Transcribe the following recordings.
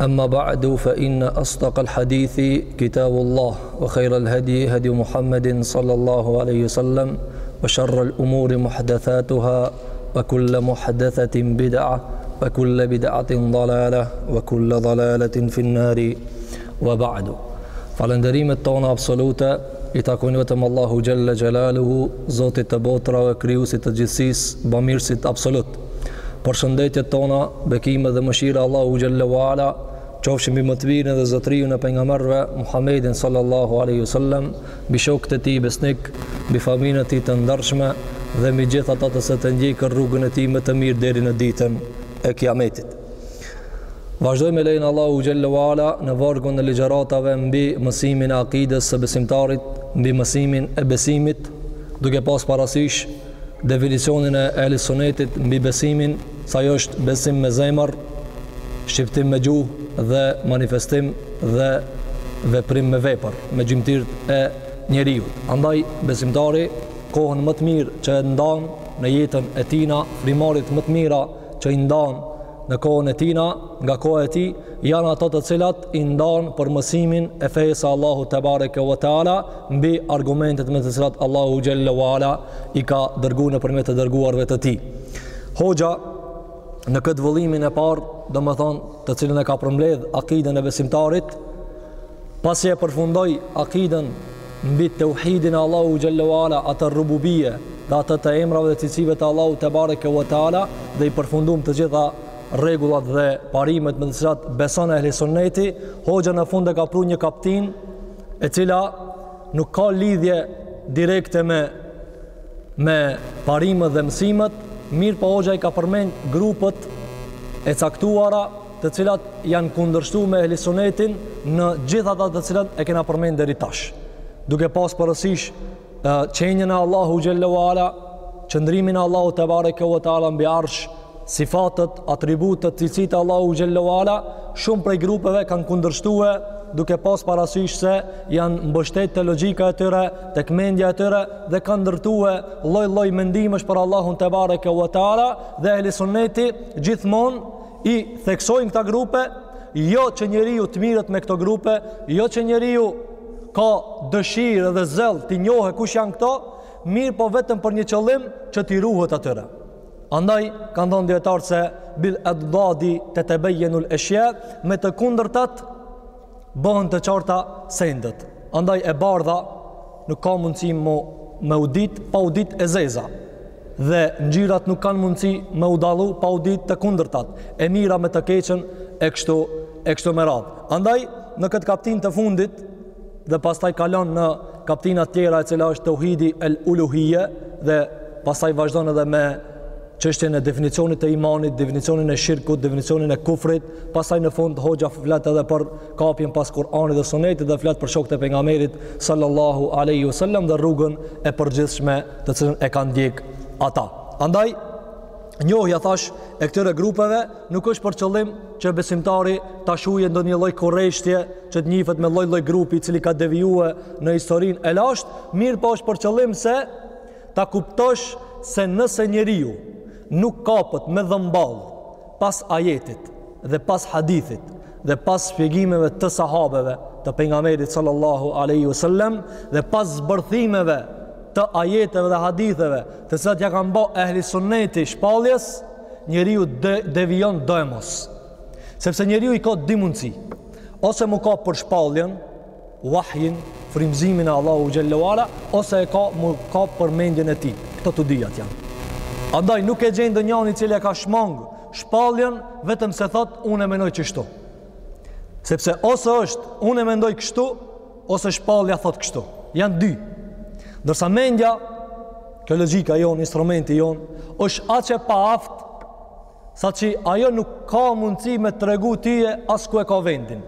أما بعد فإن أصدق الحديث كتاب الله وخير الهدي هدي محمد صلى الله عليه وسلم وشر الأمور محدثاتها وكل محدثة بدعة وكل بدعة ضلالة وكل ضلالة في النار وبعد فلندريم التون أبسلوتا يتاكون وتم الله جل جلاله زوت التبوترا وكريوس التجسيس بميرس أبسلوت Përshëndetjet tona, bekimet dhe mëshira e Allahut xhelle ue ala qofshin mbi më të mirin dhe zotëriun e pejgamberëve Muhammedin sallallahu alaihi wasallam, mbi shokët e tij besnikë, mbi familjen e tij të ndershme dhe mbi gjithë ata të cilët e ndjekin rrugën e tij më të mirë deri në ditën e Kiametit. Vazhdojmë me lejen e Allahut xhelle ue ala në vargun e ligjëratave mbi mësimin e akides së besimtarit, mbi mësimin e besimit, duke pas parasysh definicionin e ehli sunetit mbi besimin, se ajo është besim me zemër, shqiptim me gjuhë dhe manifestim dhe veprim me vepër, me gjymtyrët e njeriut. Andaj besimtari kohën më të mirë që e ndan në jetën e tina, primaret më të mira që i ndan në kohën e tina, nga koha e tij, janë ato të cilat i ndan për mësimin e fejës së Allahut tebareke ve teala mbi argumentet me të cilat Allahu xhelle ue ala i ka dërgu nëpërmjet të dërguarve të tij. Hoxha në këtë vëllimin e parë, domethënë, të cilën e ka përmbledh akiden e besimtarit, pasi e përfundoi akiden mbi teuhidin e Allahu xhelle ue ala atë rububije dhe atë të emrave dhe cilësive të Allahu tebareke ue teala dhe i përfundum të gjitha rregullat dhe parimet me të cilat beson ehli sunneti hoxha në fund e ka pru një kaptinë e cila nuk ka lidhje direkte me me parimet dhe mësimet mirëpo hoxha i ka përmend grupet e caktuara të cilat janë kundërshtu me ehli sunetin në gjitha ato të cilat e kena përmen deri tash duke pas parasysh qenien e Allahut xhelle ue ala qëndrimin e Allahut tebareke ue teala mbi arsh sifatet, atributet, cilësitë e Allahut xhelle ue ala shumë prej grupeve kanë kundërshtue duke pas parasysh se janë mbështet te logjika e tyre, tek mendja e tyre dhe kanë ndërtue lloj lloj mendimesh për Allahun tebareke ue teala dhe ehli sunneti gjithmonë I theksojnë këta grupe, jo që njeriu të mirret me këto grupe, jo që njeriu ka dëshirë dhe zell t'i njohë kush janë këto, mirëpo vetëm për një qëllim që t'i ruhet atyre. Andaj, kanë thënë dijetarët se bil eddadi tetebejenul eshja, me të kundërtat, bëhen të qarta sendet. Andaj e bardha nuk ka mundësi me u dit pa u dit e zeza. Dhe ngjyrat nuk kanë mundësi me u dallu pa u dit të kundërtat. E mira me të keqen e kështu e kështu me radhë. Andaj në këtë kaptinë të fundit dhe pastaj kalon në kaptinat tjera e cila është teuhidi el uluhije dhe pastaj vazhdon edhe me çështjen e definicionit të imanit, definicionin e shirkut, definicionin e kufrit, Pastaj në fund hoxha flet edhe për kapjen pas Kur'anit dhe Sunetit dhe flet për shokët e pejgamberit sallallahu alaihi wasallam dhe rrugën e përgjithshme të cilën e kanë ndjek ata. Andaj njohja thash e këtyre grupeve nuk është për qëllim që besimtari ta shujë ndonjë lloj kureshtje që të njihet me lloj-lloj grupi i cili ka devijuar në historinë e lashtë, mirëpo është për qëllim se ta kuptosh se nëse njeriu nuk kapet me dhëmballë Pas ajetit dhe pas hadithit dhe pas shpjegimeve të sahabeve të pejgamberit sallallahu alaihi wasallam dhe pas zbërthimeve të ajeteve dhe haditheve të cilat ia kanë bë ehli sunneti shpalljes njeriu de, devijon doemos sepse njeriu i ka dy mundësi ose m'u kap për shpalljen wahjin, frymëzimin e Allahu xhelle ue ala ose e ka m'u kap për mendjen e tij. Këto të dyjat janë. Andaj nuk e gjen ndonjërin i cili e ka shmang shpalljen vetëm se thot unë e mendoj kështu. Sepse ose është unë e mendoj kështu ose shpallja thot kështu. Janë dy. Ndërsa mendja kjo logjika jon, instrumenti jon, është aq e paaftë saqë ajo nuk ka mundësi me tregu tye as ku e ka vendin.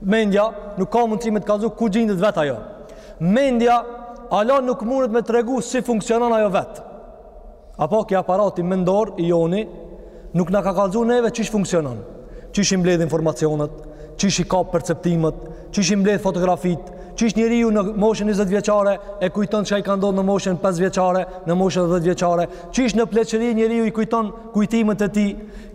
Mendja nuk ka mundësi me të kalzu ku gjindet vetë ajo. Mendja ala nuk mundet me tregu si funksionon ajo vetë. Apo ki aparati mendor i joni nuk na ka kalzu neve çish funksionon. Çish i mbledh informacionet, çish i kap perceptimet, çish i mbledh fotografitë, çish njeriu në moshën 20 vjeçare e kujton çka i ka ndodhë në moshën 5 vjeçare, në moshën 10 vjeçare, çish në pleqëri njeriu i kujton kujtimet e tij.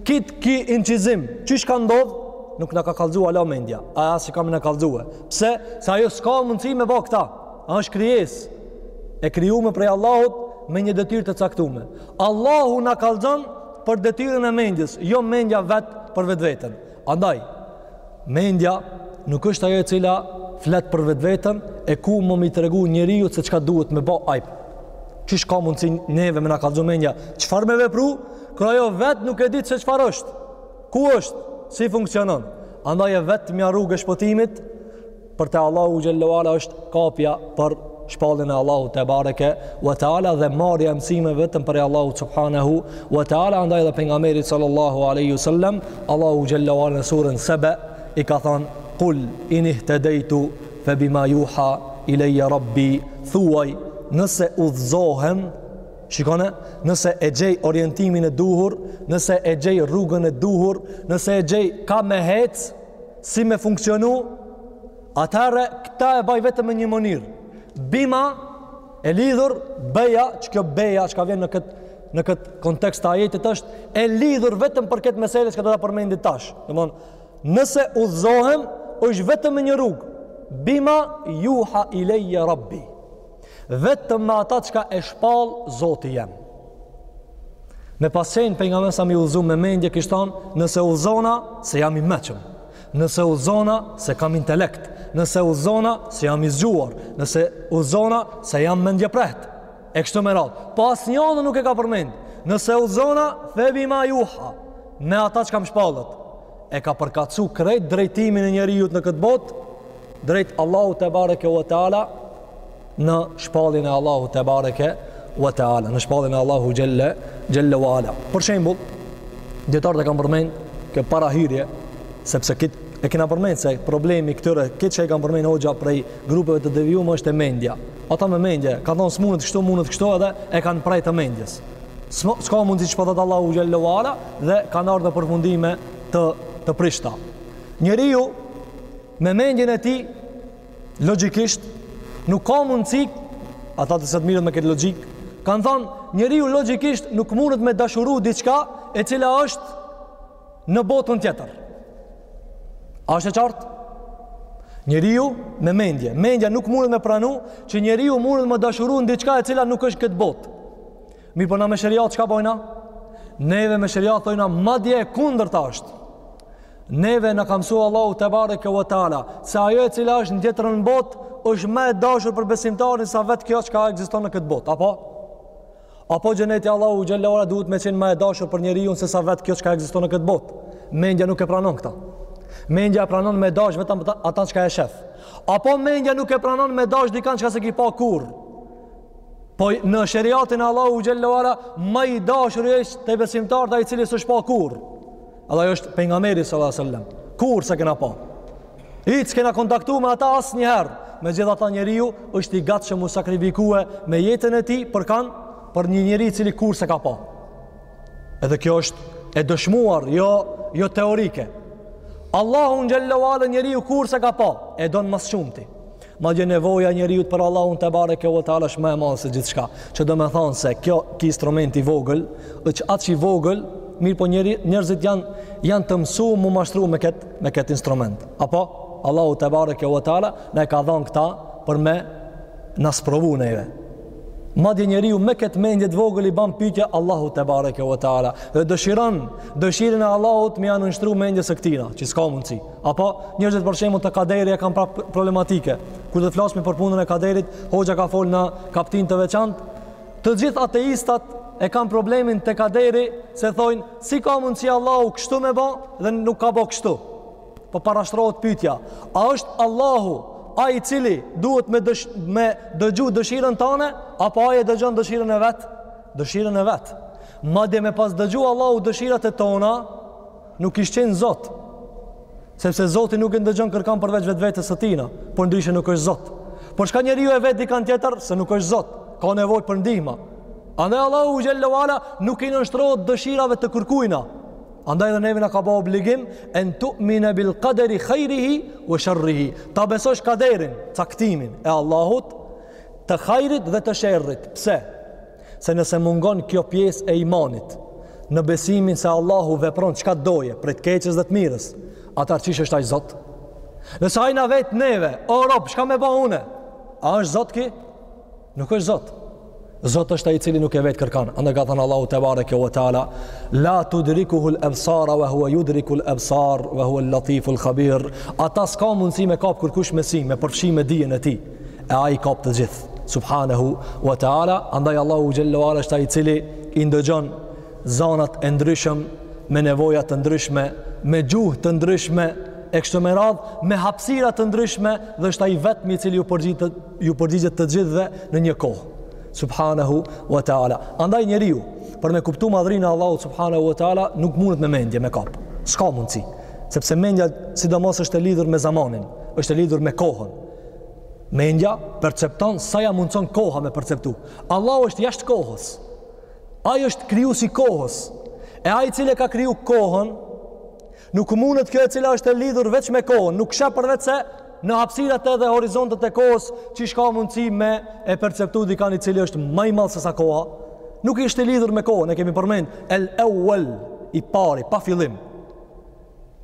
Kit ki incizim, çish ka ndodhë, nuk na ka kallzu ala mendja. As s'ka me na kallzu. Pse? Se ajo s'ka mundësi me bë këtë. A është krijesë e krijume prej Allahut me një detyrë të caktume. Allahu na kallzon për detyrën e mendjes, jo mendja vet për vetveten. Andaj mendja nuk është ajo e cila flet për vetveten e ku më me i tregu njeriut se çka duhet me bë ai. Çish ka mundësi neve me na kallzu mendja, çfarë me vepru? Kur ajo vet nuk e di se çfarë është. Ku është? Si funksionon? Andaj e vetmja rrugë e shpëtimit për te Allahu xhelle ue ala është kapja për shpalljen e Allahu tebareke wa ta'ala dhe marrja e mësimeve vetëm prej Allahu subhanahu wa ta'ala andaj edhe pejgamberit sallallahu aleyhi sallam Allahu xhelle ue ala në surën sebe i ka thanë kul in ihtedejtu fe bima juha ilejje rabbi thuaj nëse udhzohem Shikone, nëse e gjej orientimin e duhur, nëse e gjej rrugën e duhur, nëse e gjej ka me hec, si me funksionu, atëherë këta e baj vetëm me një mënirë. Bima e lidhur, beja, që kjo beja, çka vjen në këtë në këtë kontekst të ajetit është e lidhur vetëm për këtë mesele çka do ta përmendi tash. Domethon, nëse udhëzohem, është vetëm me një rrugë. Bima juha ilejje rabbi. Vetëm me ata çka e shpall Zoti jem. Me pas qenë pejgamberi sa m'u udhzu me mendje kish thon nëse udhzona se jam i meçëm. Nëse udhzona se kam intelekt. Nëse udhzona se jam i zgjuar. Nëse udhzona se jam mendjepreht. E kështu me radhë. Po asnjënën nuk e ka përmend. Nëse udhzona febima juha me ata çka m'shpallet. e ka përkacu krejt drejtimin e njeriut në këtë botë drejt Allahu tebareke ue teala në shpalljen e Allahu tebareke ue teala në shpalljen e Allahu xhelle xhelle ue ala për shembul dijetarët e kan përmen kët parahyrje sepse kit, e kena përmen se problemi këtyre kit çka i ka përmen hoxha prej grupeve të devijume është e mendja ata me mendje kan thonë s'mundet kështu mundet kështu edhe e kanë prej të mendjes S'ka mundësi që po dohet Allahu xhelle ue ala dhe kanë ardhë në përfundime të, të prishta. Njeriu, me mendjen e tij, logjikisht, nuk ka mundësi, ata të se t'mirret me këtë logjikë, kanë thonë, njeriu logjikisht nuk mundet me dashuru diçka e cila është në botën tjetër. A është e qartë? Njeriu me mendje, mendja nuk mundet me pranu që njeriu mundet me dashuru ni diçka e cila nuk është n'këtë botë. Mirëpo na me sheriat, çka bojna? Neve me sheriat, thojna, madje e kundërta është. Neve na ka mësu Allahu tebareke ue teala, se ajo e cila është në tjetrën botë, është ma e dashur për besimtarin se vetë kjo çka ekziston në këtë botë. Apo? Apo xheneti i Allahut xhelle ue ala duhet me qenë ma e dashur për njeriun sesa vetë kjo çka ekziston në këtë botë. Mendja nuk e pranon këta. Mendja e pranon me dash vetëm ata çka e shef. Apo mendja nuk e pranon me dash dikan çka s'e ki pa kurrë. Po në sheriatin e Allahut xhelle ue ala ma i dashur është te besimtarët ai i cili s'është pa kurrë. Ashtu është pejgamberi sallallahu alaihi wasallam. Kurrë s'e kena pa. Hiç s'kena kontaktu me ata asnjëherë. Megjithatë njeriu është i gatshëm m'u sakrifiku me jetën e tij për kanë për një njeri cili kurrë s'e ka pa. Edhe kjo është e dëshmuar, jo, jo teorike. Allahun xhelle ue ala njeriu kurrë s'e ka pa, e don ma s'shumti. Madje nevoja e njeriut për Allahun te bareke u teala është më e madhe se gjithçka. Që domethënë se ky, ky instrument i vogël, është aq i vogël, mirëpo njeri, njerëzit janë janë të mësuar mu mashtru me kët me kët instrument. Apo Allahu te bareke u teala na e ka dhënë këta për me na sprovu neve. Madje njeriu me këtë mendje të vogël i bën pyetje Allahut te bareke u teala dhe dëshiron dëshirën e Allahut me ia nënshtru mendjes së këtina, që s'ka mundsi. Apo njerëzit për shembull te kaderi e kanë pra problematike. Kur të flasim për punën e kaderit, hoxha ka fol në kaptinë të veçantë. Të gjithë ateistat e kanë problemin te kaderi se thonë si ka mundësi Allahu kështu me bë dhe nuk ka bë kështu. Po parashtrohet pyetja, a është Allahu ai i cili duhet me, dësh, me dëgju dëshirën tane, apo ai e dëgjon dëshirën e vet? Dëshirën e vet. Madje me pas dëgju Allahu dëshirat e tona, Nuk kish qenë Zot. Sepse Zoti nuk e ndëgjon kërkan përveç vetvetes së tijna, por ndryshe nuk është Zot. Por çka njeriu e vet dikan tjetër se nuk është Zot, ka nevojë për ndihma. Andaj Allahu xhelle ue ala nuk i nënshtrohet dëshirave të kërkujna. Andaj edhe neve na ka ba obligim en tu'mina bil qadri khairihi wa sharrihi. Ta besosh kaderin, caktimin e Allahut të hajrit dhe të sherrit. Pse? Se nëse mungon kjo pjesë e imanit, në besimin se Allahu vepron çka t'doje, prej të keqes dhe të mirës, atëherë qysh është ai Zot? Nëse ai na vet neve, o rob, çka me ba unë? A është Zot ky? Nuk është Zot. Zot është ai i cili nuk e vet kërkan. Andaj ka thënë Allahu te bareke ve teala, la tudrikuhu al-absar wa huwa yudriku al-absar wa huwa al-latif al-khabir. Ata s'ka mundësi me kap kërkush me sy, me përfshi me dijen e tij. e ai kap të gjithë subhanahu wa taala andaj Allahu xhelle ue ala është ai i cili i ndëgjon zanat e ndryshëm me nevoja të ndryshme me gjuhë të ndryshme e kështu me radhë me hapësira të ndryshme dhe është ai i vetmi i cili ju përgjigjet ju përgjigjet të gjithëve në një kohë subhanahu wa taala andaj njeriu për me kuptu madhninë e Allahut subhanahu wa taala nuk mundet me mendje me kap s'ka mundsi sepse mendja sidomos është e lidhur me zamanin është e lidhur me kohën Mendja percepton sa ia mundson koha me perceptu. Allahu është jashtë kohës. Ai është krijuesi i kohës. E ai i cili e ka kriju kohën, nuk mundet kjo e cila është e lidhur veç me kohën, nuk sheh përveç se në hapsirat edhe horizontet e kohës qysh ka mundësi me e perceptu dikan i cili është ma i madh sesa koha, nuk është i lidhur me kohën, e kemi përmend, el euel, i pari, pa fillim.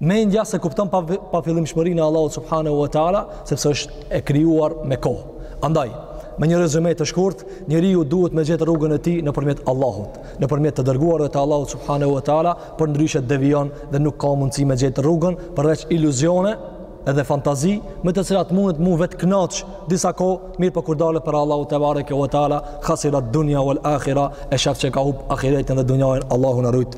Mendja se kupton pa, pafillimshmërinë e Allahut subhanahu wa taala, sepse është e krijuar me kohë. Andaj, me një rezume të shkurtë, njeriu duhet me gjetë rrugën e tij nëpërmjet Allahut, nëpërmjet të dërguarve të Allahut subhanahu wa taala, përndryshe devijon dhe nuk ka mundësi me gjetë rrugën përveç iluzione edhe fantazi me të cilat mundet mu vetëknaq disa kohë mirëpo kur dalë për Allahu tebareke ve teala khasirat dunja wal akhira e shaf që ka hup akhiretin dhe dunjajn Allahu na rujt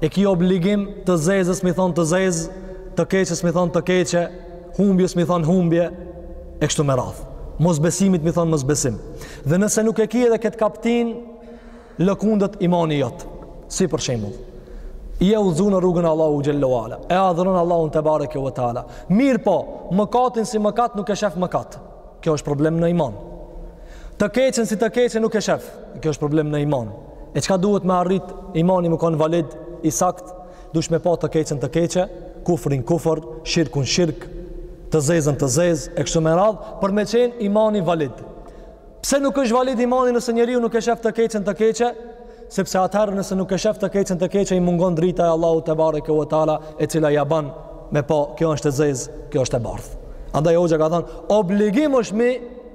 E ki obligim të zezës m'i thonë të zezë, të keqës m'i thonë të keqe, humbjes m'i thonë humbje, e kështu me radhë. Mosbesimit m'i thonë mosbesim. Dhe nëse nuk e ki edhe këtë kaptinë, lëkundet imani jot. Si për shemull. Je udhzu në rrugën e Allahu xhelle ve ala. E adhuron Allahun tebareke ve teala. Mirëpo, mëkatin si mëkat nuk e shef mëkat. Kjo është problem në iman. Të keqen si të keqe nuk e shef. Kjo është problem në iman. E çka duhet me arrit imani me konë valid i saktë, dush me pa të keqen të keqe, kufrin kufr, shirkun shirk, të zezën të zezë, e kështu me radhë, për me qenë imani valid. Pse nuk është valid imani nëse njeriu nuk e shef të keqen të keqe? Sepse atëherë nëse nuk e shef të keqen të keqe i mungon drita e Allahut tebareke ve teala e cila ja ban me pa, kjo është e zezë, kjo është e bardhë. Andaj hoxha ka thënë, obligim është m'i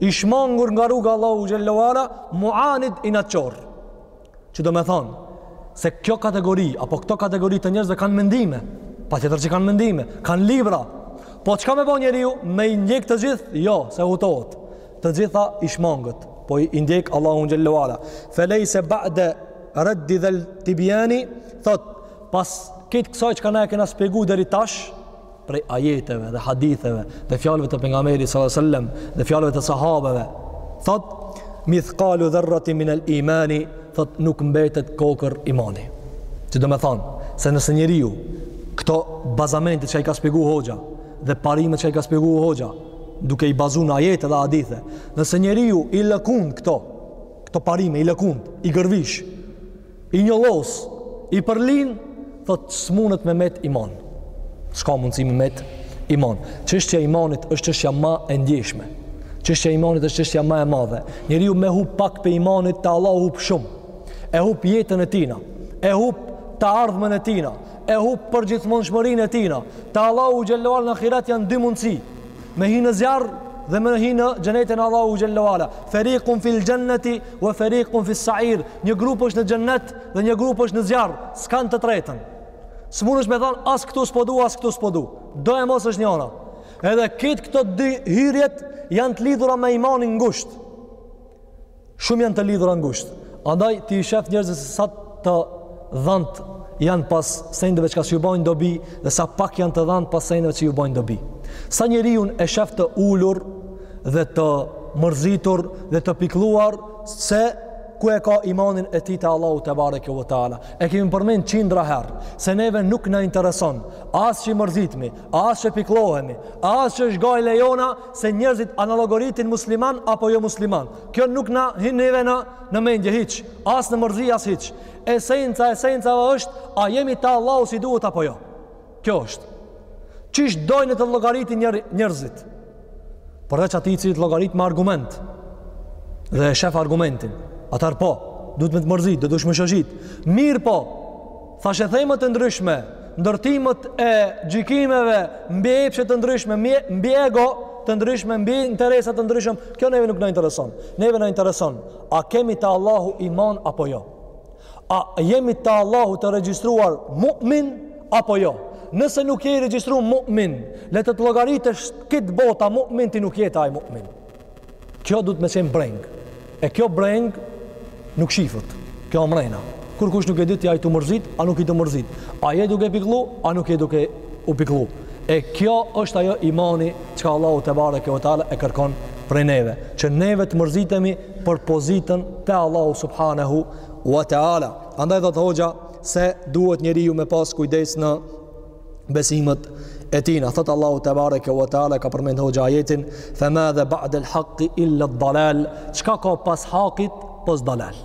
I shmangur nga rruga Allahu xhelle ve ala, muanid inatçor. Që domethonë, se kjo kategori, apo këto kategori të njerëzve kanë mendime, patjetër që kanë mendime, kanë libra, po çka me bo njeriu, me i ndjek të gjithë, jo, se hutohet, të gjitha i shmang, po i ndjek Allahu xhelle ve ala. Fe lejse ba'de reddi dhe tibjani, thotë, pas kit kësaj çka na e kena spjegu deri tash, prej ajeteve dhe haditheve dhe fjalëve të pejgamberit sallallahu alajhi wasallam dhe fjalëve të sahabeve thotë mithqalu dharratin min al imani thotë nuk mbetet kokërr imani që domethonë se nëse njeriu këto bazamente çka i ka shpjegu hoxha dhe parimet çka i ka shpjegu hoxha duke i bazu në ajete dhe hadithe nëse njeriu i lëkund këto këto parime i lëkund i gërvish I njollos, i përlyn, thotë s'munet me met iman. S'ka mundësi me met iman. Çështja e imanit është çështja ma e ndjeshme. Çështja e imanit është çështja ma e madhe. Njeriu me hup pak pe imanit te Allahu hup shumë. E hup jetën e tina, e hup të ardhmen e tina, e hup përgjithmonshmërinë e tina. Te Allahu xhallahu në ahiret janë dy mundësi, Me hi në zjarr dhe me hi në xhenetin e Allahu xhelle ve ala. Fariqun fil jannati wa fariqun fis sa'ir. Një grup është në xhenet dhe një grup është në zjarr. S'ka të tretën. S'munësh me thanë as këtu s'po du as këtu s'po du. Do e mos është njëra. Edhe kit këto dy hyrjet janë të lidhura me imanin ngushtë. Shumë janë të lidhura ngushtë. Andaj ti i shef njerëzit se sa të dhantë janë pas sendeve çka s'ju bajnë dobi dhe sa pak janë të dhantë pas sendeve që ju bajnë dobi. Sa njeriun e shef të ulur dhe të mërzitur dhe të pikëlluar se ku e ka imanin e tij te Allahu tebareke ve teala. E kemi përmend qindra herë se neve nuk na intereson as që mërzitmi, as që pikllohemi, as që është gajle jona, se njerëzit a na llogaritin musliman apo jo musliman. Kjo nuk na hin neve në, në mendje, hiç, as në mërzi, as hiç. Esenca, esenca është, a jemi te Allahu si duhet apo jo. Kjo është. Qysh dojnë të llogaritin njer, njerëzit? Përveç atij i cili t'llogarit me argument. Dhe e shef argumentin. Atëherë po, duhet me të mërzit, duhet me shoshit. Mirëpo, Thashethemet e ndryshme, ndërtimet e gjykimeve mbi epshe të ndryshme, mbi ego të ndryshme, mbi interesa të ndryshëm, kjo neve nuk na intereson. Neve na intereson, a kemi te Allahu iman apo jo? A jemi te Allahu të regjistruar mu'min apo jo? Nëse nuk je i regjistru mu'min, le të të llogarit krejt bota mu'min ti nuk je te ai mu'min. Kjo duhet me qenë brengë. E kjo brengë nuk shifet. Kjo â mrena. Kurkush nuk e din, a je tu u mërzit, a nuk je tu u mërzit. A je duke u pikllu, a nuk je duke u pikllu. E kjo është ajo imani çka Allahu tebareke ve teala e kërkon prej neve. Që neve të mërzitemi për pozitën te Allahu subhanehu wa ta'ala. Andaj thotë hoxha se duhet njeriu me pas kujdes në besimet e tina. Thotë Allahu tebareke ve teala, ka përmend hoxha ajetin, fe ma dha ba'del hakki illed dalal, çka ka pas hakit, pos dalal.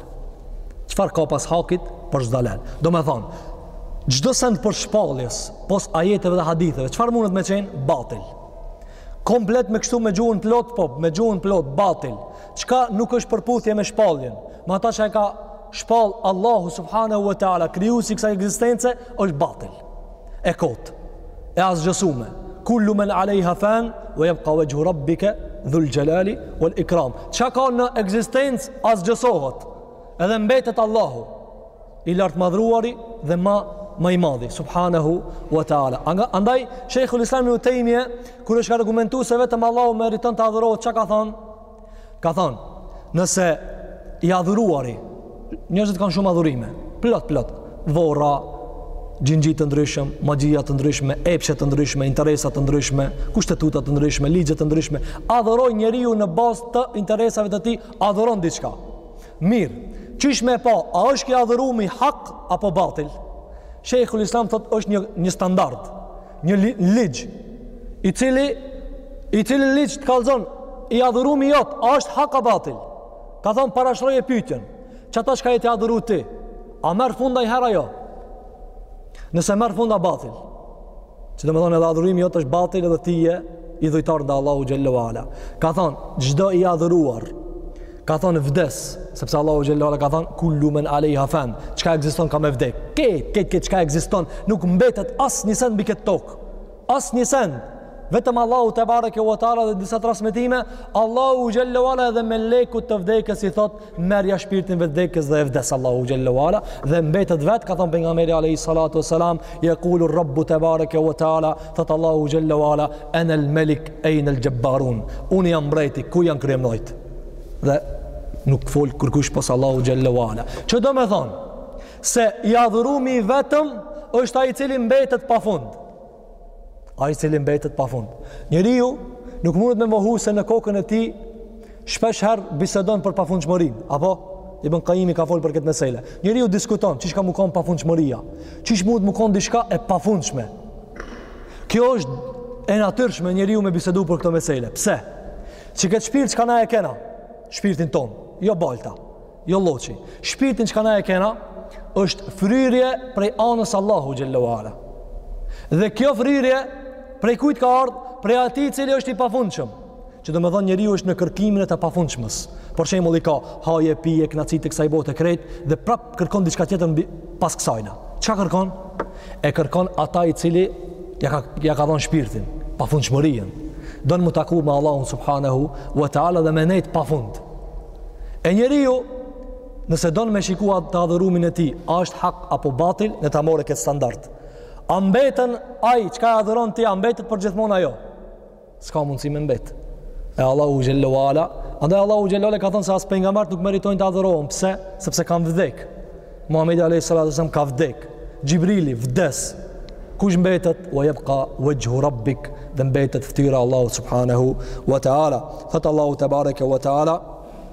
Çfarë ka pas hakit, pos dalal. Domethonë, çdo send pos shpalljes, pos ajeteve dhe haditheve, çfarë mundet me qenë, batil. Komplet me kështu me gjuhën plot, po, me gjuhën plot, batil. Çka nuk është n'përputhje me shpalljen, me atë që e ka shpall Allahu subhanahu wa ta'ala, krijuesi i kësaj ekzistence, është batil. e kotë e asgjësume kullu men alejha fan ve jebka vexhhu rabbike dhul xhelali vel ikram ça ka në ekzistencë asgjësohet edhe mbetet Allahu i lartmadhëruari dhe ma ma i madhi subhanahu wa taala andaj shejhul islam ibn tejmije kur është ka argumentu se vetëm Allahu meriton të adhurohet çka ka thanë Ka thanë, nëse i adhuruari, njerëzit kanë shumë adhurime, plot, plot, vorra, xhinxhi të ndryshëm, magjia të ndryshme, epshe të ndryshme, interesa të ndryshme, kushtetuta të ndryshme, ligje të ndryshme, adhuron njeriu në bazë të interesave të tij, adhuron diçka. Mirë, qysh me e pa, a është ky adhurimi hak apo batil? Shejhul Islam thotë është një, një standard. Një ligj i cili i cili ligj të kallzon i adhurumi jot, a është hak apo batil? Ka thon parashtroje pyetjen. Qata çka je ti adhuru ti? A merr fund ndonjëherë a jo? Nëse merr fund a batil. Që do me thonë edhe adhurimi jot është batil edhe ti je idhujtar ndaj Allahu xhelle ue ala. Ka thon çdo i adhuruar Ka thonë vdes, sepse Allahu xhelle ue ala ka thonë kullu men alejha fan, çka ekziston ka me vdek. Ke, ke, ke, çka ekziston, nuk mbetet asnjë send mbi ket tokë. Asnjë send. Vetëm Allahu tebareke ue teala dhe disa transmetime, Allahu xhelle ue ala edhe melekut të vdekjes i thotë merrja shpirtin vetë vdekjes dhe e vdes Allahu xhelle ue ala dhe mbetet vetë, ka thonë pejgamberi alejhi salatu ve selam, jekulu rabbu tebareke ue teala, thotë Allahu xhelle ue ala, enel melik, ejnel xhebbarun, unë jam mbreti, ku janë kremnojtë? dhe nuk fol kërkush pos Allahu xhelle ue ala. Që do me thon se i adhurumi i vetëm është ai i cili mbetet pa fund. Ai i cili mbetet pa fund. Njeriu nuk mundet me mohu se në kokën e tij shpesh herë bisedon për pafundshmërinë, po Ibn Kajjimi ka fol për këtë meselë. Njeriu diskuton qysh ka me kon pafundshmëria. Qysh mundet me kon diçka e pafundshme. Kjo është e natyrshme njeriu me bisedu për këto mesele. Pse? Që këtë shpirt çka na e kena, shpirtin ton, jo balta, jo lloçi, shpirtin çka na e kena, është fryrje prej anës Allahu xhelle ue ala. Dhe kjo fryrje, prej kujt ka ardhë, prej atij i cili është i pafundshëm, që do me thonë njeriu është në kërkimin e të pafundshmes. Për shembull i ka haje, pije, knaqsitë e kësaj bote krejt, dhe prap kërkon diçka tjetër pas kësajna. Çka kërkon? E kërkon atë i cili ja ka, ja ka dhënë shpirtin, pafundshmërinë. Don mu taku me Allahun Subhanehu wa ta'ala dhe me nejtë pa fund. E njeriu, nëse don me shiku të adhurumin e tij, a është hak apo batil, le ta morrë këtë standard. A mbeten ai, çka e adhuron ti, a mbetet përgjithmonë a jo. S'ka mundësi me mbet. E Allahu xhelle ue ala, andaj Allahu xhelle ue ala ka thënë se as pejgambert nuk meritojnë të adhurohen. Pse? Sepse kanë vdek. Muhammedi A.S. ka vdek. Xhibrili, vdes. Kush mbetet? Wa jebka wexhhu rabbik dhe mbetet ftyra Allahu Subhanehu wa ta'ala. Thotë Allahu Tebareke wa ta'ala,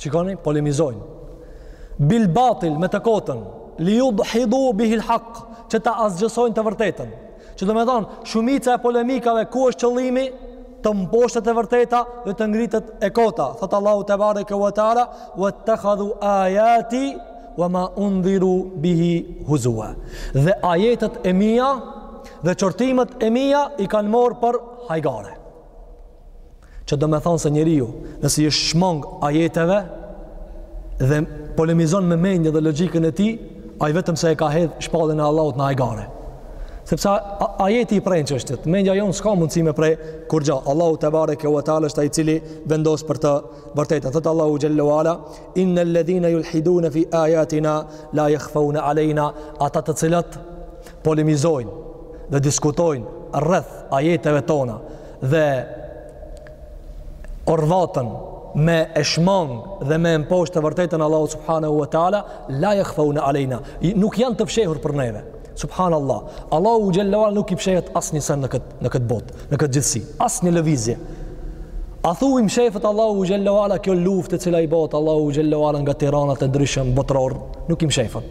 Shikoni, polemizojnë. Bil batil me të kotën, li judhidu bihil hak, që ta asgjësojnë të vërtetën. Që do me thonë, shumica e polemikave ku është qëllimi, të mposhtet e vërteta dhe të ngritet e kota. Thotë Allahu tebareke ue teala, uettehadhu ajati, ue ma undhiru bihi huzua. Dhe ajetet e mija, dhe qortimet e mija i kanë morrë për hajgare. Që domethonë se njeriu, nëse i shmong ajeteve dhe polemizon me mendje dhe logjikën e tij, ai vetëm se e ka hedhë shpalljen e Allahut në hajgare. Sepse ajeti i pren çështjet, mendja jonë s'ka mundësi me pre kurgjo. Allahu tebareke ue teala është ai i cili vendosë për të vërtetën. Thotë Allahu xhelle ue ala, innel-ledhine julhidune fi ajatina, la jakhfeune alejna, ata të cilët polemizojnë dhe diskutojnë rreth ajeteve tona dhe orvaten me e shmang dhe me e mposht të vërtetën Allahu subhanahu wa taala la jakhfeune alejna nuk janë të fshehur për neve subhanallah Allahut xhelle ue ala nuk i mshehet asnjë send në këtë në këtë botë në këtë gjithësi asnjë lëvizje a thu i mshefet Allahut xhelle ue ala kjo luftë e cila i bohet Allahut xhelle ue ala nga tiranat e ndryshëm botëror nuk i mshefen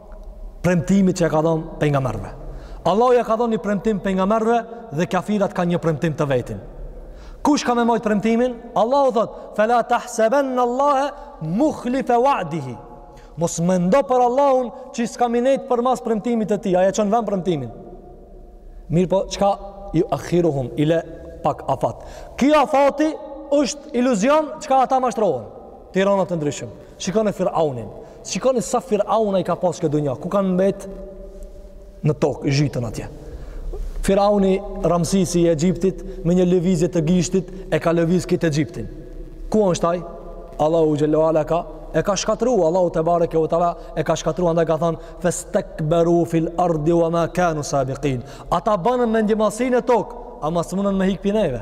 premtimit që ja ka dhon pejgamberëve. Allahu ja ka dhon një premtim pejgamberëve dhe qafirat kanë një premtim të vetin. Kush ka me mbajt premtimin? Allahu thot: "Fela tahsebenne Allahe mukhlife wa'dihi." Mos mendo për Allahun që s'ka me nejt përmas premtimit të tij, ai ja çon n'vend premtimin. Mirëpo, çka juakhiruhum ila pak afat. Ky afati është iluzion çka ata mashtrohen. Tirana të ndryshëm. Shikone Firaunin. Shikoni sa Firauna i ka pas kjo dunja, ku kanë mbet në tokë, zhyten atje. Firauni Ramsisi i Egjiptit me një lëvizje të gishtit e ka lëviz krejt Egjiptin. Ku është ai? Allahu xhelle ue ala ka e ka shkatru, Allahu tebareke ue teala e ka shkatru, andaj ka thonë, festekberu fil ardi wa ma kanu sabiqin. Ata banën mendjemadhsi në tokë, ama s'munën me hik pi neve.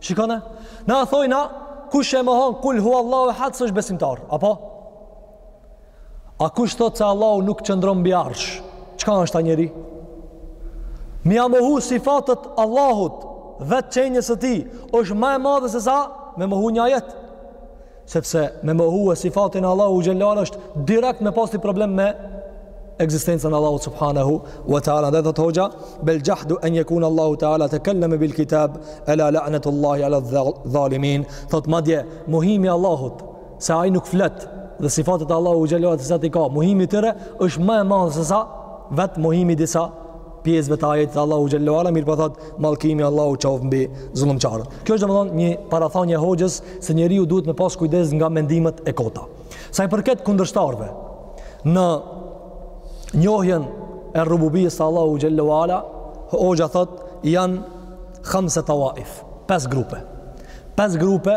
Shikone, na thojmë, kush e mohon, kul huwallahu ehad, s'është besimtar, apo? A kush thot se Allahu nuk qëndron mbi arsh? Çka është ai njeri? Me ia mohu sifatet Allahut, vetë qenjes së tij, është ma e madhe se sa, me mohu një ajet. Sepse me mohu sifatin e Allahut xhelle ue ala është direkt me pas ni problem me ekzistencën e Allahut Subhanehu wa ta'ala. Dhe thot hoxha, bel xhahdu en jekune Allahu ta'ala tekelleme bil kitab ela la'netullahi ala dhalimin. Thot madje, mohimi i Allahut, se ai nuk flet dhe sifatet e Allahut xhelle ue ala që sa t'i ka, mohimi i tyre është ma e madhe se sa vetë mohimi i disa pjesëve të ajetit të Allahut xhelle ue ala mirëpo thot mallkimi i Allahut qoft mbi zullumqarët. Kjo është domethënë një parathënie e hoxhës se njeriu duhet me pas kujdes nga mendimet e kota. Sa i përket kundërshtarëve në njohjen e rububijes së Allahut xhelle ue ala, hoxha thot janë khamse tawaif, pesë grupe. Pesë grupe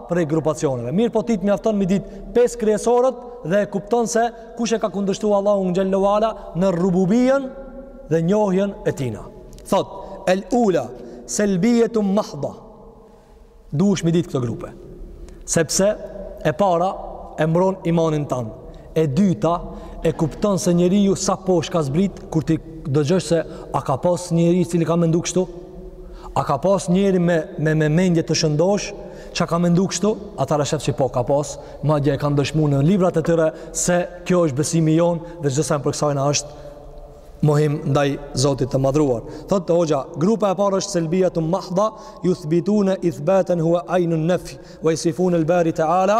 prej grupacioneve. Mirëpo ty të mjafton mi ditë pesë kryesorët dhe e kupton se kush e ka kundërshtu Allahun xhelle ve ala në rububijen dhe njohjen e tijna. Thot, el ula, selbijetun mahda. Duhesh mi ditë këto grupe. Sepse e para e mbron imanin tonë. E dyta, e kupton se njeriu sa poshtë ka zbrit kur t'i dëgjosh se a ka pas njeri i cili ka menduar kështu? A ka pas njeri me me me mendje të shëndosh që ka mendu kështu, atëherë e shef që po ka pas, madje e kanë dëshmu në librat e tyre se kjo është besimi jonë dhe çdo sen përpos kësajna është mohim ndaj Zotit të madhëruar. Thotë hoxha, grupa e parë është selbijetun mahda, juthbitune ithbaten huve ajnun nefji, ve jesifunel Barije teala,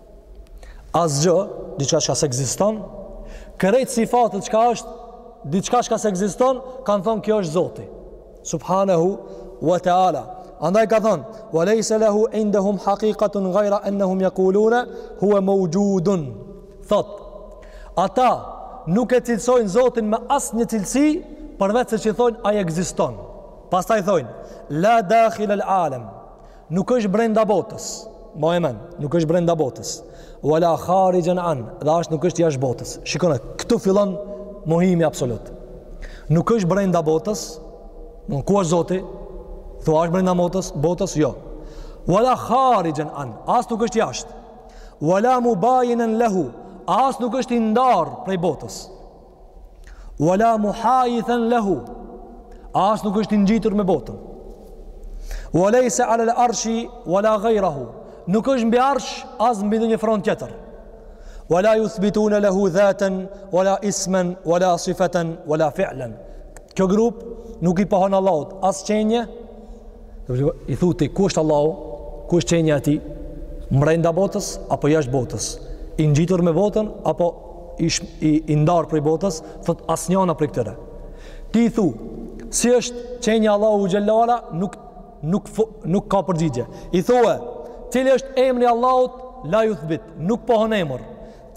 Asgjë, diçka që s'ekziston, krejt sifatet çka është diçka që s'ekziston, kanë thonë ky është Zoti. Subhanahu wa ta'ala. Andaj ka thonë, "Wa laysa lahu indahum haqiqatun ghayra annahum yaquluna huwa mawjudun." Thot, ata nuk e cilësojnë Zotin me asnjë cilësi përveç se që thonë ai ekziston. Pastaj thonë, "La dakhil al-alam." Nuk është brenda botës. Mohim, nuk është brenda botës. Wala kharijan an, dhe as nuk është jashtë botës. Shikoni, këtu fillon mohimi absolut. Nuk është brenda botës. Ku është Zoti? Thu as brenda botës, botës jo. Wala kharijan an, as nuk është jashtë. Wala mubayinan lahu, as nuk është i ndar prej botës. Wa la muhayithan lahu. As nuk është i ngjitur me botën. Wa laysa 'ala al-arshi wa la ghayrahu. Nuk është mbi arsh as mbi ndonjë front tjetër. Wa la yuthbituna lahu dhatan wa la isman wa la sifatan wa la fi'lan. Kjo grup nuk i pohon Allahut as qenie I thu ti, ku është Allahu? Ku është qenja e tij? Mrenda botës, apo jashtë botës? I ngjitur me botën, apo i, i, i ndarë prej botës? Thot, asnjona prej këtyre. Ti i thu, si është qenja e Allahut xhelle ve ala, nuk, nuk, nuk ka përgjigje. I thue, cili është emri i Allahut, la juthbit, nuk pohon emër.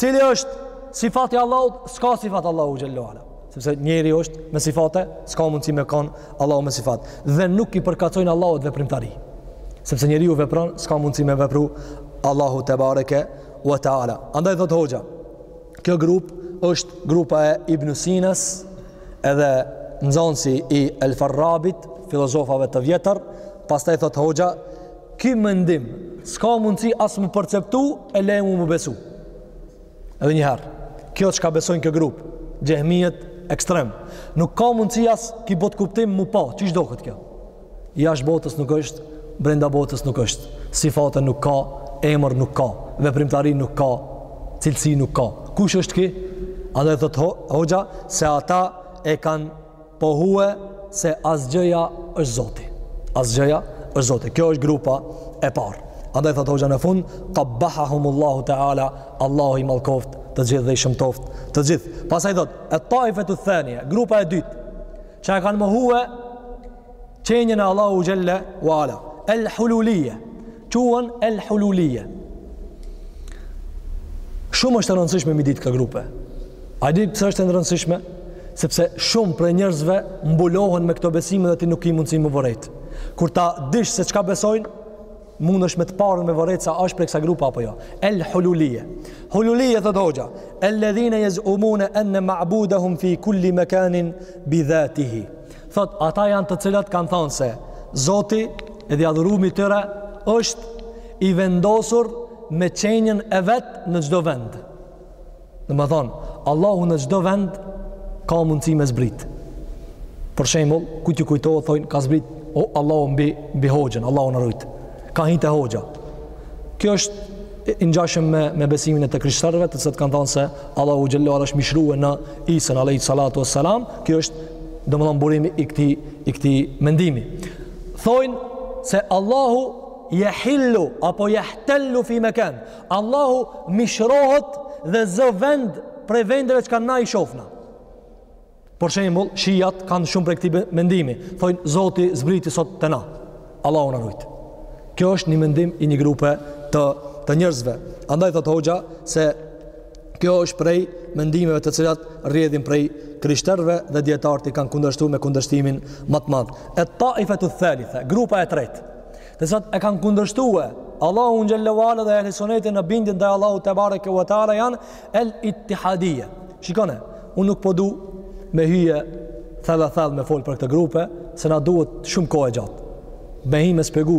Cili është sifati i Allahut? S'ka sifat Allahu xhelle ve ala. Sepse njeriu është me sifate, s'ka mundësi me kon Allahu me sifat. Dhe nuk i përkasojnë Allahut veprimtari. Sepse njeriu vepron, s'ka mundësi me vepru Allahu tebareke ve teala. Andaj thot hoxha, kjo grup është grupa e Ibn Sinas, edhe nxënësi i El Farabit, filozofave të vjetër, pastaj thot hoxha, Ky mendim, s'ka mundësi as me perceptu e le më me besu. Edhe njëherë, kjo çka besojnë kjo grupë, xhehmijet ekstrem, nuk ka mundësi as ky botëkuptim m'u pa, qysh do t'jetë kjo? Jashtë botës nuk është, brenda botës nuk është, sifate nuk ka, emër nuk ka, veprimtari nuk ka, cilësi nuk ka. Kush është ky? Andaj thotë hoxha, se ata e kanë Pohue se asgjëja është Zoti. Asgjëja është Zoti. Kjo është grupa e parë. Andaj thotë hoxha në fund, qabbahahumullahu taala, Allahu i mallkoftë të gjithë dhe i shëmtoftë të gjithë. Pastaj thotë, e taifetu thania, grupa e dytë, që e kanë mohue qenien e Allahu xhelle wa Ala. El Hululije, quhen El Hululije. Shumë është e rëndësishme me i ditë këto grupe. A di pse është e rëndësishme? Sepse shumë prej njerëzve mbulohen me këto besime dhe ti nuk ki mundësi me vërejt. Kur ta dish se çka besojnë, mundesh me të parën me vërejt se a është prej kësaj grupe apo jo. El Hululije. Hululije, thotë hoxha, el ledhine jez umune enne ma'budahum fi kulli mekanin bidhatihi. Thotë, ata janë të cilat kanë thonë se Zoti edhe i adhurumi i tyre është i vendosur me qenien e vet në çdo vend. Domethonë, Allahu në çdo vend ka mundësi me zbrit. Për shembull, ku t'ju kujtohet, thojnë, ka zbrit, o, Allahu mbi, mbi hoxhën, Allahu na rujtë. Ka hi te hoxha. Kjo është i ngjashëm me me besimin e të krishterëve, të cilët kanë thanë se Allahu xhelle wa ala është mishrue në Isën alayhi salatu wassalam, kjo është domethon burimi i këtij i këtij mendimi. Thojnë se Allahu yahillu apo yahtallu fi makan. Allahu mishrohet dhe zë vend prej vendeve që kanë na i shofna. Për shembull, shijat kanë shumë prej këtij mendimi. Thojnë Zoti zbriti sot te na. Allahu na rujt. Kjo është një mendim i një grupe të të njerëzve. Andaj thotë hoxha se kjo është prej mendimeve të cilat rrjedhin prej krishterëve dhe dietarët i kanë kundërshtu me kundërshtimin ma të madh. E taifatu thalitha, grupa e tretë. Të cilat e kanë kundërshtue Allahun xhelle wa ala dhe ehli sunnetin në bindjen ndaj Allahut tebareke u teala janë El Ittihadije. Shikone, unë nuk po du me hy thellë thellë me folë për këto grupe, se na duhet shumë kohë e gjatë. Me hi me spjegu,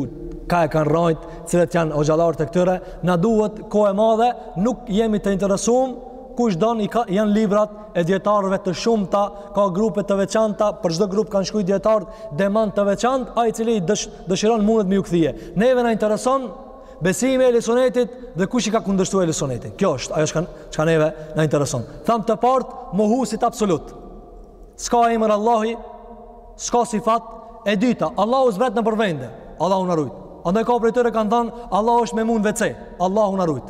kah e kanë rrajtë, cilët janë hoxalarët e këtyre, na duhet kohë e madhe, nuk jemi të interesum, kush don i ka janë librat e dietarëve të shumta, ka grupe të veçanta, për çdo grup kanë shkru dietarët demand të veçantë, ai i cili dëshiron mundet me ju kthy. Neve na intereson Besimi i ehli sunetit dhe kush i ka kundërshtu ehli sunetin. Kjo është ajo që çka neve na intereson. Thamë të parët mohusit absolut. S'ka emër Allahi, s'ka sifat. E dyta, Allahu zbret nëpër vende. Allahu na rujt. Andaj ka prej tyre kanë thënë Allahu është mu në vece. Allahu na rujt.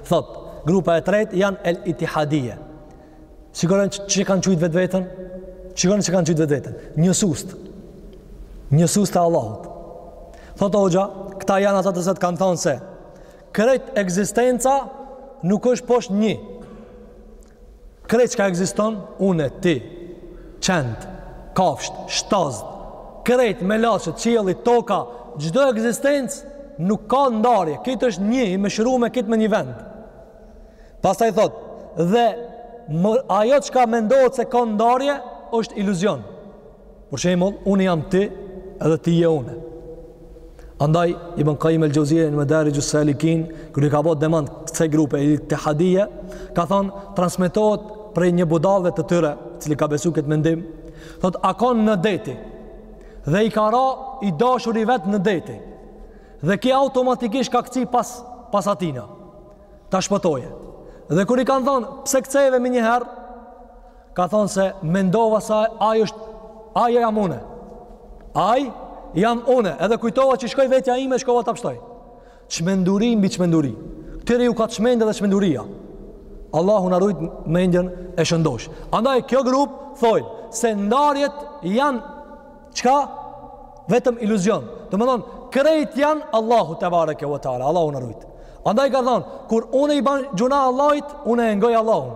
Thot, grupa e tretë janë el itihadije. Shikoni çka e kanë qujtë vetveten? Shikoni çka e kanë qujtë vetveten. Njësust. Njësust e Allahut. Thot, hoxha, këta janë ata të cilët kanë thonë se krejt ekzistenca nuk është pos një. Krejt çka ekziston, unë, ti, qentë, kafshët, shtazët, krejt melaqet, qielli, toka, çdo ekzistencë nuk ka ndarje. Krejt është një i mishëruar krejt në një vend. Pastaj thot, domethonë, ajo çka mendohet se ka ndarje është iluzion. Për shembull, unë jam ti edhe ti je unë. Andaj Ibn Qayyim al-Jawziyya në Madarij al-Salikin, kur i ka bo demant kësaj grupe itihadije, ka thon transmetohet prej një budalle të tyre, i cili ka besuar këtë mendim, thot a kon në deti dhe i ka ra i dashur i vet në deti. Dhe ky automatikisht ka kcy pas atina. Ta shpëtojë. Dhe kur i kanë thon pse kceve menjëherë, ka thonë se mendova se ai është ai jam unë. Ai jam unë, edhe kujtova që shkoi vetja ime, shkova ta pshtoj. Çmenduri mbi çmenduri. Këtyre iu ka çmendë edhe çmenduria. Allahu na rujt mendjen e shëndosh. Andaj kjo grup thojnë se ndarjet janë çka vetëm iluzion. Domethonë krejt janë Allahu tebareke ve teala. Allahu na rujt. Andaj ka thonë kur unë i ban gjunah Allahit, unë e ngoj Allahun.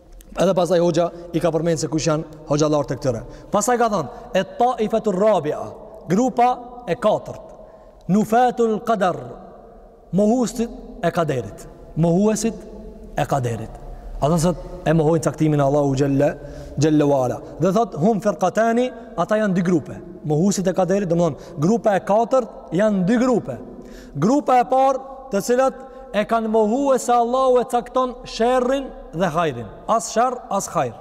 Edhe pastaj hoxha i ka përmend se kush janë hoxhallarët e këtyre. Pastaj ka thonë, et-taifetu rabia, grupa e katërt, nufatul kader, mohusit e kaderit, mohuesit e kaderit. Ata të cilët e mohojnë caktimin e Allahut xhelle ve ala. Dhe thot, hum firkatani, ata janë dy grupe. Mohusit e kaderit, domethonë, grupa e katërt, janë dy grupe. Grupa e parë, të cilat e kanë mohue se Allahu e cakton sherrin dhe hajrin, as sherr, as hajr.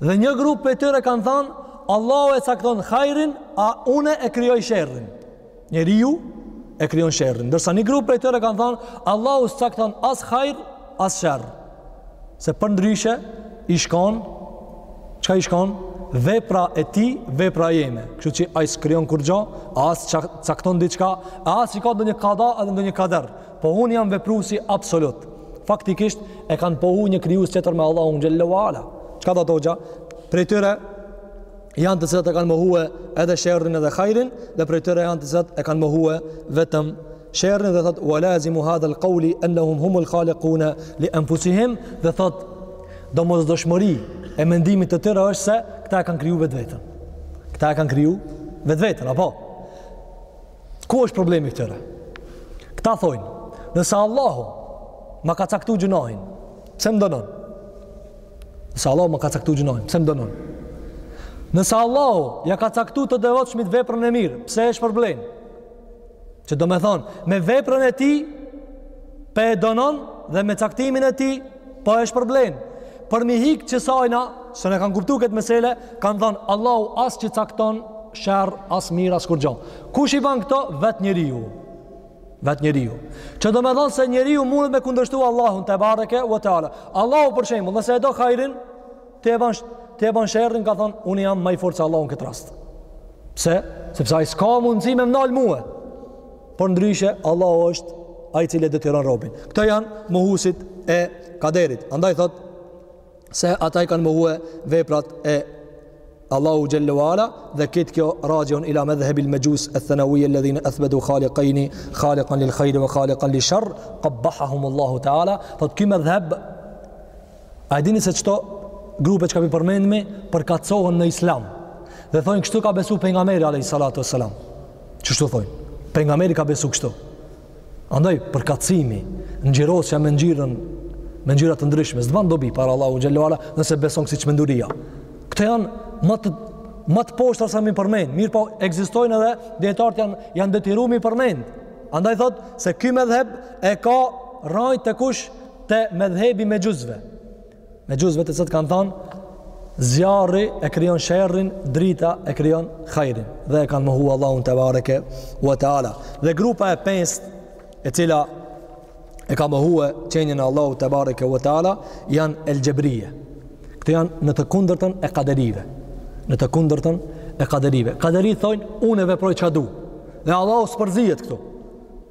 Dhe një grup prej tyre kanë thanë, Allahu e cakton hajrin, a une e krijoj sherrin. Njeriu e krijon sherrin. Ndërsa një grup prej tyre kanë thanë, Allahu s'cakton as hajr, as sherr. Se përndryshe, i shkon,, çka i shkon? Vepra e tij, vepra jeme. Kështu që ai s'krijon kurgjo, as cakton diçka, as qi ka ndonjë kada edhe ndonjë kader. Po unë jam veprusi absolut. Faktikisht e kanë pohu një krijues tjetër me Allahun xhel-le ue ala. Çka do të thotë? Prej tyre janë të cilët e kanë mohue edhe sherrin edhe hajrin dhe prej tyre janë të cilët e kanë mohue vetëm sherrin dhe thot walazimu hadha alqawli annahum hum alkhaliquna li anfusihim dhe thot domosdoshmëri e mendimit të tyre është se këta e kanë kriju vetveten. Këta e kanë kriju vetveten, apo Ku është problemi këtyre? Këta thojnë, nëse Allahu ma ka caktu gjynahin, pse më dënon? Nëse Allahu ma ka caktu gjynahin, pse më dënon? Nëse Allahu ia ka caktu të devotshmit veprën e mirë, pse e shpërblen? Që domethonë, me veprën e tij, po e dënon dhe me caktimin e tij, Po e shpërblen. Për m'i hik qësajna, se nuk e kanë kuptu këtë mesele, kanë thonë, Allahu as që cakton sherr, as mirë, as kurgjo. Kush i ban këto? Vetë njeriu. Vetë njeriu. Që domethonë se njeriu mundet me kundërshtu Allahun tebareke ue teala. Allahu për shembull, nëse e do hajrin, Ti e ban ti e ban sherrin ka thon unë jam më i fortë se Allahu në këtë rast. Pse? Sepse ai s'ka mundësi me ndal mua. Përndryshe Allahu është ai i cili e detyron robin. Këto janë mohusit e kaderit. Andaj thot se ata i kanë mohue veprat e Allahut xhel-le ue ala dhe kitë kjo raxhiun ila medhhebil mexhusi eth-thenevijje ledhine ethbetu khalikajni khalikan lil khajri ve khalikan lish-sherr qabbahahum Allahu Teala thot kjo medhheb A e dini se qëto grupe që ka i përmendmi përkatësohen në islam dhe thonë kështu ka besu pejgamberi a.s. Qështu thonë? Pejgamberi ka besu kështu. Andaj, përkatësimi, ngjyrosja me ngjyrën, me ngjyra të ndryshme, s'të ban dobi para Allahut xhel-le ue ala nëse beson kësi çmenduria. Këto janë ma të, ma të poshtra sa m'i përmend, mirëpo ekzistojnë edhe dijetarët janë, janë detyru m'i përmend. Andaj thotë se ky medhheb e ka rrajt te kush te medhhebi mexhusve mexhusve të cilët kanë thanë zjarri e krijon sherrin drita e krijon hajrin dhe e kanë mohue Allahun tebareke ue teala dhe grupa e penst e cila e ka mohue qenien e Allahut tebareke ue teala janë el xhebrije këto janë në të kundërtën e kaderive në të kundërtën e kaderive kaderitë thonë unë e veproj ça du dhe Allahu s'përzihet këtu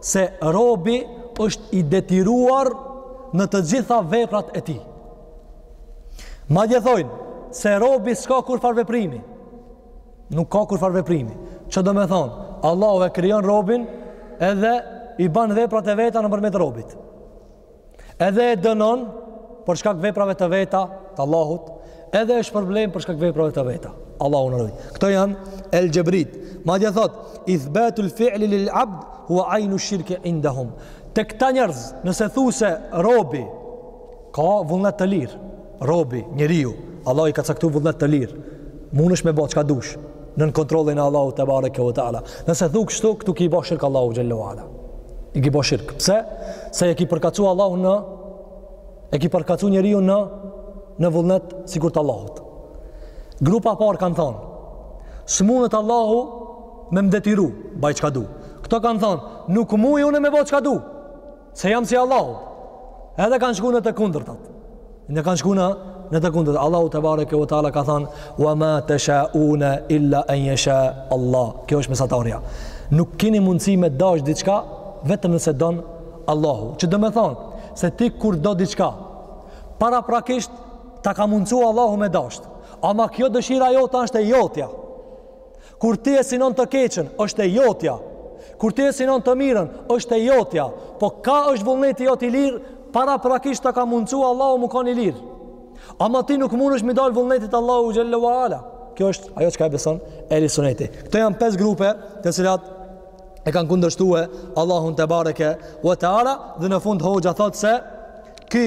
se robi është i detyruar në të gjitha veprat e tij. Madje thojnë, se robi s'ka kurrfarë veprimi. Nuk ka kurrfarë veprimi. Që domethonë, Allahu e krijon robin edhe i ban veprat e veta nëpërmjet robit. Edhe e dënon për shkak veprave të veta të Allahut, edhe e shpërblen për shkak veprave të veta. Allahu na rujt. Këto janë El Xhebrit. Madje thot, ithbatul fi'li lil 'abd huwa aynu shirki indahum. Te kta njerëz, nëse thu se robi ka vullnet të lirë, Robi, njeriu, Allahu i ka caktu vullnet të lirë. Munesh me bo çka dush, nën kontrollin e Allahut tebareke ue teala. Nëse thu kshtu, këtu i ki bo shirk Allahut xhele ue ala. I ki bo shirk. Pse? Se e ki përkatsu Allahun, e ki përkatsu njeriun, në vullnet sikur të Allahut. Grupa e parë kanë thonë, s'munet Allahu me m'detyru, baj çka du. Këto kanë thonë, nuk muj une me bo çka du. Se jam si Allahu. Edhe kanë shku në të kundërtat. Në kanë shku në, në të kundërtat. Allahu tebareke ue teala ka thanë, ue ma teshaune illa en jesha Allah. Kjo është mesatarja. Nuk kini mundësi me dasht diçka, vetëm nëse don Allahu. Që domethonë, se ti kur do diçka, paraprakisht, ta ka mundësu Allahu me dasht. Ama kjo dëshira jota është e jotja. Kur ti e synon të keqen, është e jotja. Kur ti e synon të mirën, është e jotja. Po ka është vullneti jot i lirë, paraprakisht ta ka mundësu Allahu me kanë i lirë. Ama ti nuk munesh me i dalë vullnetit t'Allahut xhele ue ala. Kjo është ajo çka e beson ehli suneti. Këto janë pesë grupe të cilat e kanë kundërshtu Allahun tebareke ue teala dhe në fund hoxha thotë se ky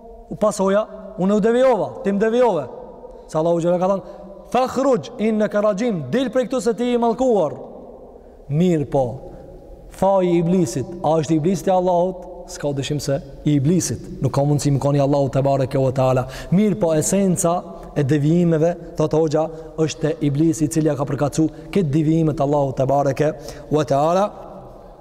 u pasoja, unë u devijova, ti m'devijove. Se Allahu xhele ka thonë, fakhruxh, inneke raxhim, dil prej këtu se ti i malkuar. Mirëpo, faji i iblisit, a është i iblisit a Allahut? S'ka dyshim se i iblisit, nuk ka mundësi me kon i Allahut tebareke ue teala. Mirëpo, esenca e devijimeve, thotë hoxha, është iblisi i cili ia ka përkatsu këtë devijim te Allahu tebareke ue teala.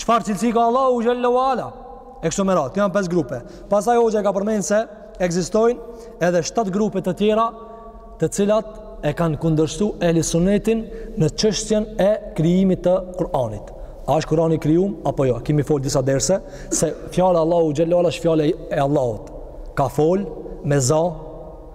Çfarë cilësi ka Allahu xhele ue ala? E kështu me radhë, këto janë pesë grupe. Pastaj hoxha e ka përmend se ekzistojnë edhe shtatë grupe të tjera, të cilat e kanë kundërshtu ehli sunetin në çështjen e krijimit të Kur'anit. A është Kur'ani i krijum, apo jo? Kemi folë disa derse, se fjala e Allahut xhele ue ala është fjala e Allahut. Ka folë me za,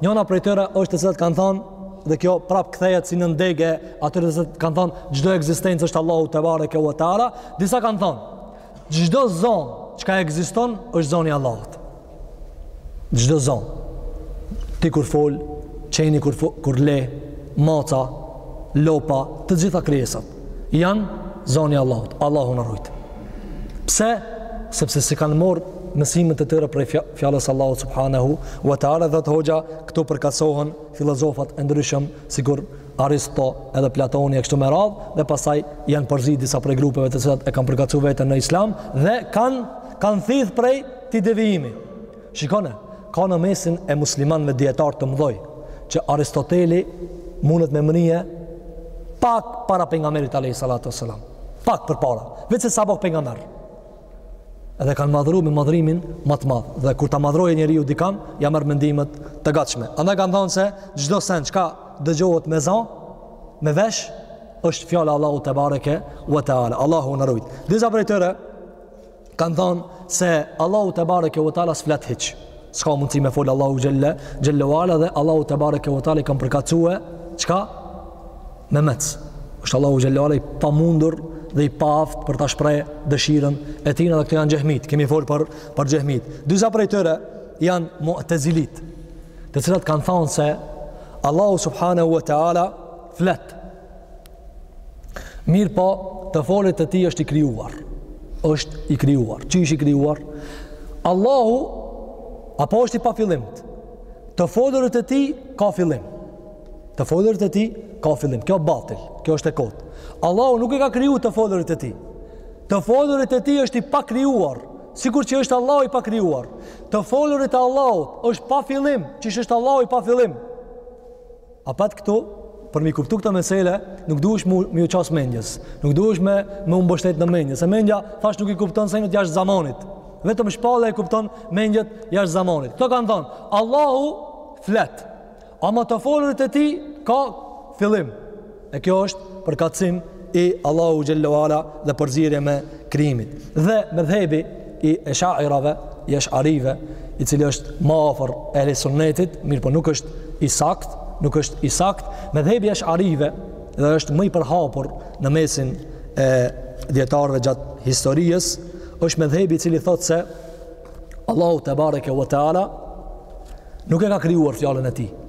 Njana prej tyre është të cilët kanë thonë dhe kjo prap kthehet si nëndegë e atyre të cilët kanë thonë çdo ekzistencë është Allahu tebareke ue teala, disa kanë thonë çdo zon çka ekziston është zoni i Allahut. Çdo zon. Ti kur fol, çeni kur fo, kur le, maca, lopa, të gjitha krijesat. janë zoni i Allahut, Allahu na rujt. Pse? Sepse s'i kanë marrë mësimët e tyre prej fjalës Allahut subhanahu wa ta'ala dhe atë hoxha këtu përkatësohen filozofat e ndryshëm sikur Aristo edhe Platoni e kështu me radhë dhe pastaj janë përzi disa prej grupeve të cilat e kanë përkatësu veten në islam dhe kanë thith prej ktij devijimi Shikoni, ka në mesin e muslimanëve dijetarë të mdhoj që Aristoteli munet me mrije pak para pejgamberit alayhi salatu wasalam. Pak përpara, veç se s'a bo pejgamber. Edhe e kanë madhru me madhrimin ma të madh. Dhe kur ta madhrojë njeriu dikam, ja merr mendimet të gatshme. Andaj kanë thonë se çdo sen çka dëgjohet me zon, me vesh, është fjala Allahu tebareke ue teala. Allahu na rujt. Disa prej tyre kanë thonë se Allahu tebareke ve teala s'flet hiç. S'ka mundësi me fol Allahu xhelle ve ala dhe Allahun tebareke ve teala e kanë përkatësue çka me memec. Është Allahu xhelle ve ala i pamundur dhe i paaft për ta shpreh dëshirën e tina dhe këto janë xehmit. Kemi fol për xehmit. Disa prej tyre janë mu'tazilit, të cilat kanë thonë se Allahu subhanahu wa taala flet. Mirëpo, të folurit e tij është i krijuar. Është i krijuar. Qysh është i krijuar? Allahu apo është i pafillimt. Të folurit e tij ka fillim. Të folurit e tij ka fillim. Kjo batil, kjo është e kotë. Allahu nuk e ka kriju të folurit e tij. Të folurit e tij është i pakrijuar. Sikur që është Allahu i pakrijuar. Të folurit e Allahut është pa fillim, që është Allahu i pa fillim. A pat këtu për m'i kuptu këto mesele, nuk duhesh m'iu qasë mendjes, nuk duhesh me, me u mbështet në mendje, se mendja thashë nuk i kupton senet jashtë zamanit, vetëm shpallja i kupton mendjet jashtë zamanit. Këto kanë thonë, Allahu flet, ama të folurit e tij ka fillim, e kjo është përkatësim i Allahut xhelle ve ala dhe përzierje me krijimin. Dhe medhhebi i Eshairave, i Esharive, i cili është më afër ehli sunnetit, mirëpo nuk është i saktë, nuk është i saktë, medhhebi i Esharive dhe është më i përhapur në mesin e dijetarëve gjatë historisë, është medhhebi i cili thotë se Allahu tebareke ve teala nuk e ka krijuar fjalën e tij.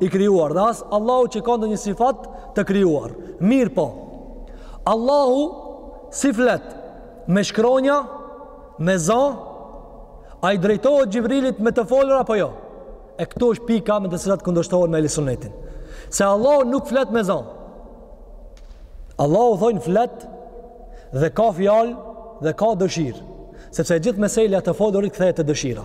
i krijuar dhe as Allahu që ka ndonjë sifat të krijuar. Mirëpo. Allahu si flet me shkronja, me za, a i drejtohet Xhibrilit me të folur apo jo? E këtu është pika me të cilat kundërshtohen me ehli sunnetin. Se Allahu nuk flet me za. Allahu thojnë flet dhe ka fjalë dhe ka dëshirë. Sepse gjithë meselja të folurit kthehet te dëshira.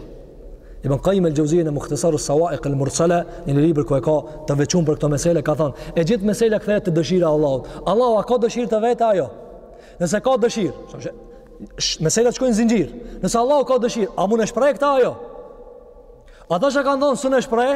Ibn Qayyim al-Jauziy në Mukhtasar al-Sawaiq al-Mursala, në një libër ku e ka të veçun për këtë meselë, ka thonë, e gjithë mesela kthehet te dëshira e Allahut. Allahu a ka dëshirë të veten a jo. Nëse ka dëshirë, thoshë, meselat shkojnë zinxhir. Nëse Allahu ka dëshirë, a mun e shpreh këta a jo? Ata që kanë thonë s'un e shpreh,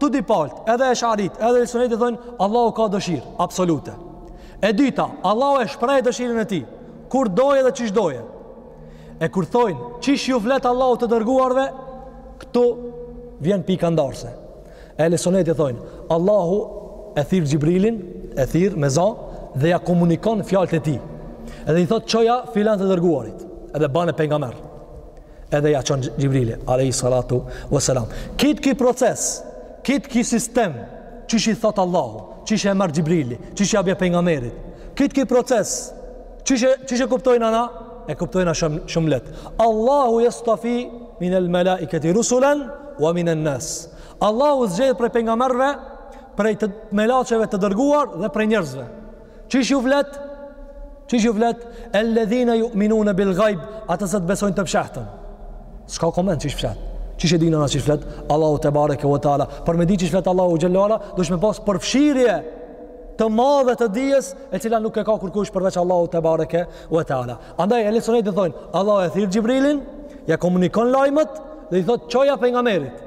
Të dy palët, edhe esharitë, edhe ehli suneti thojnë, Allahu ka dëshirë, absolute. E dyta, Allahu e shpreh dëshirën e tij, kur dojë edhe qish dojë. E kur thojnë, qish ju flet Allahu të dërguarve, këtu vjen pika ndarëse. Ehli suneti thojnë, Allahu e thirr Xhibrilin, e thirr me zo, dhe ja komunikon fjalët e tij. Edhe i thotë, çoja filan të dërguarit, edhe bane pengamer. edhe ja çon Xhibrili, alejhi salatu ve selam. Kit ki proces, kit ki sistem, çish i thotë Allahu, çish e merr Xhibrili, çish ja bje pengamerit, kit ki proces, çish, çish e kuptojna na, e kuptojna shumë, shumë letë. Allahu jestafi minel melaiketi rusulen, wa minen nas. Allahu zgjedh prej pengamerëve, prej melaqeve të dërguar dhe prej njerëzve. Çish ju flet? Çish ju flet? Alladhina yu'minuna bil ghaib, ata që besojnë të fshehtën. S'ka koment çish flet. Çish e dina na çish flet? Allahu tebareke ve teala. Për me di çish flet Allahu xhellala, do me pas përfshirje të madhe të dijes, e cila nuk e ka kurkush përveç Allahu tebareke ve teala. Andaj ehli suneti thojnë, Allahu e thirr Xhibrilin, ja komunikon lajmet dhe i thotë çoja pejgamberit.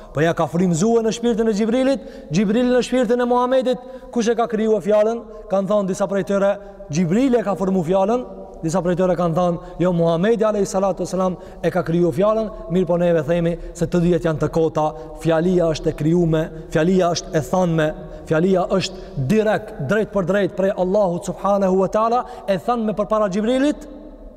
Po ja ka frymëzu në shpirtin e Xhibrilit, Xhibrili në shpirtin e Muhamedit, kush e ka kriju fjalën? Kanë thanë disa prej tyre, Xhibrili e ka formu fjalën, disa prej tyre kanë thanë, jo Muhamedi alayhi salatu wasalam e ka kriju fjalën, mirëpo neve themi se të dyjat janë të kota, fjalia është e krijume, fjalia është e thanme, fjalia është direkt, drejtpërdrejt prej Allahut subhanahu wa taala, e thanme përpara Xhibrilit,